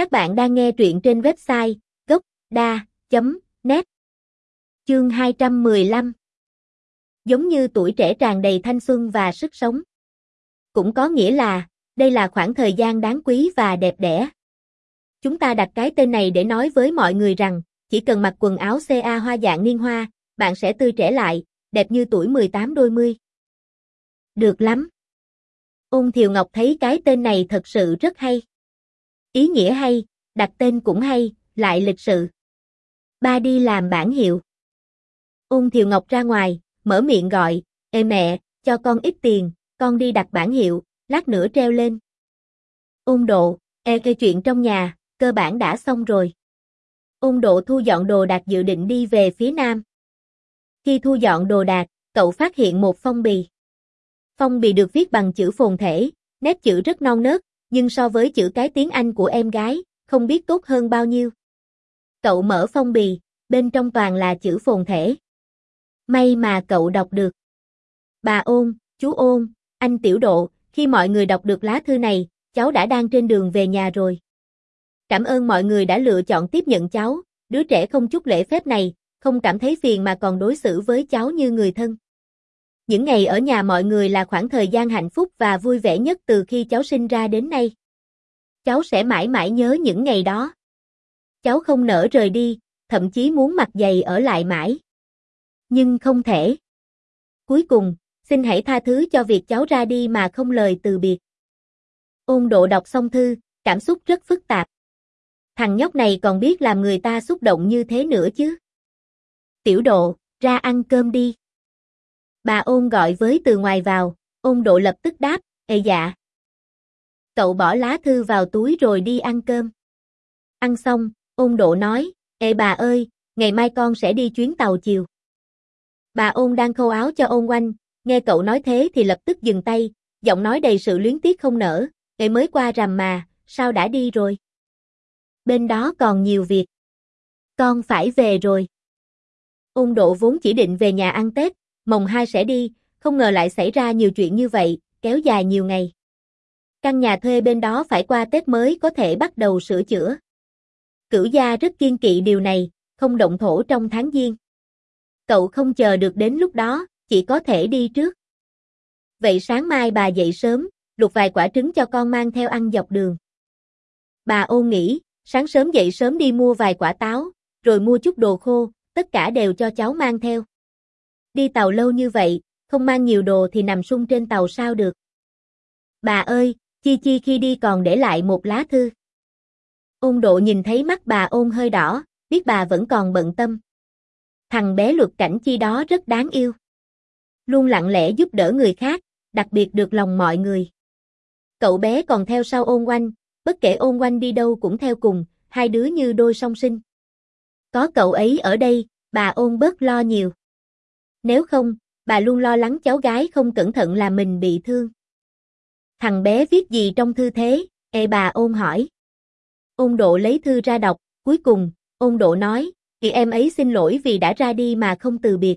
Các bạn đang nghe truyện trên website gốc.da.net Chương 215 Giống như tuổi trẻ tràn đầy thanh xuân và sức sống. Cũng có nghĩa là, đây là khoảng thời gian đáng quý và đẹp đẽ. Chúng ta đặt cái tên này để nói với mọi người rằng, chỉ cần mặc quần áo CA hoa dạng niên hoa, bạn sẽ tươi trẻ lại, đẹp như tuổi 18 đôi mươi. Được lắm. Ôn Thiều Ngọc thấy cái tên này thật sự rất hay. Ý nghĩa hay, đặt tên cũng hay, lại lịch sự. Ba đi làm bản hiệu. Ôn Thiều Ngọc ra ngoài, mở miệng gọi, Ê mẹ, cho con ít tiền, con đi đặt bản hiệu, lát nữa treo lên. Ôn độ, e cây chuyện trong nhà, cơ bản đã xong rồi. Ôn độ thu dọn đồ đạc dự định đi về phía nam. Khi thu dọn đồ đạc, cậu phát hiện một phong bì. Phong bì được viết bằng chữ phồn thể, nét chữ rất non nớt, nhưng so với chữ cái tiếng Anh của em gái, không biết tốt hơn bao nhiêu. Cậu mở phong bì, bên trong toàn là chữ phồn thể. May mà cậu đọc được. Bà ôn, chú ôn, anh tiểu độ, khi mọi người đọc được lá thư này, cháu đã đang trên đường về nhà rồi. Cảm ơn mọi người đã lựa chọn tiếp nhận cháu, đứa trẻ không chút lễ phép này, không cảm thấy phiền mà còn đối xử với cháu như người thân. Những ngày ở nhà mọi người là khoảng thời gian hạnh phúc và vui vẻ nhất từ khi cháu sinh ra đến nay. Cháu sẽ mãi mãi nhớ những ngày đó. Cháu không nỡ rời đi, thậm chí muốn mặc giày ở lại mãi. Nhưng không thể. Cuối cùng, xin hãy tha thứ cho việc cháu ra đi mà không lời từ biệt. Ôn độ đọc xong thư, cảm xúc rất phức tạp. Thằng nhóc này còn biết làm người ta xúc động như thế nữa chứ. Tiểu độ, ra ăn cơm đi. Bà ôn gọi với từ ngoài vào, ôn độ lập tức đáp, ê dạ. Cậu bỏ lá thư vào túi rồi đi ăn cơm. Ăn xong, ôn độ nói, ê bà ơi, ngày mai con sẽ đi chuyến tàu chiều. Bà ôn đang khâu áo cho ôn quanh, nghe cậu nói thế thì lập tức dừng tay, giọng nói đầy sự luyến tiếc không nở, ê mới qua rằm mà, sao đã đi rồi? Bên đó còn nhiều việc. Con phải về rồi. Ôn độ vốn chỉ định về nhà ăn Tết, mồng hai sẽ đi, không ngờ lại xảy ra nhiều chuyện như vậy, kéo dài nhiều ngày. Căn nhà thuê bên đó phải qua Tết mới có thể bắt đầu sửa chữa. Cửu gia rất kiên kỵ điều này, không động thổ trong tháng giêng. Cậu không chờ được đến lúc đó, chỉ có thể đi trước. Vậy sáng mai bà dậy sớm, luộc vài quả trứng cho con mang theo ăn dọc đường. Bà ô nghĩ, sáng sớm dậy sớm đi mua vài quả táo, rồi mua chút đồ khô, tất cả đều cho cháu mang theo. Đi tàu lâu như vậy, không mang nhiều đồ thì nằm sung trên tàu sao được. Bà ơi, Chi Chi khi đi còn để lại một lá thư. Ôn độ nhìn thấy mắt bà ôn hơi đỏ, biết bà vẫn còn bận tâm. Thằng bé luật cảnh chi đó rất đáng yêu. Luôn lặng lẽ giúp đỡ người khác, đặc biệt được lòng mọi người. Cậu bé còn theo sau ôn quanh, bất kể ôn quanh đi đâu cũng theo cùng, hai đứa như đôi song sinh. Có cậu ấy ở đây, bà ôn bớt lo nhiều. Nếu không, bà luôn lo lắng cháu gái không cẩn thận là mình bị thương. Thằng bé viết gì trong thư thế? Ê bà ôn hỏi. Ôn độ lấy thư ra đọc, cuối cùng, ôn độ nói, thì em ấy xin lỗi vì đã ra đi mà không từ biệt.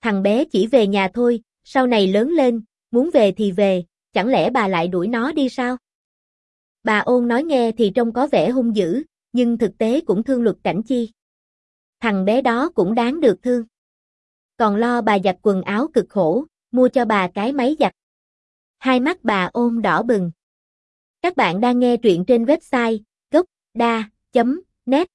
Thằng bé chỉ về nhà thôi, sau này lớn lên, muốn về thì về, chẳng lẽ bà lại đuổi nó đi sao? Bà ôn nói nghe thì trông có vẻ hung dữ, nhưng thực tế cũng thương luật cảnh chi. Thằng bé đó cũng đáng được thương. Còn lo bà giặt quần áo cực khổ, mua cho bà cái máy giặt. Hai mắt bà ôm đỏ bừng. Các bạn đang nghe truyện trên website gocda.net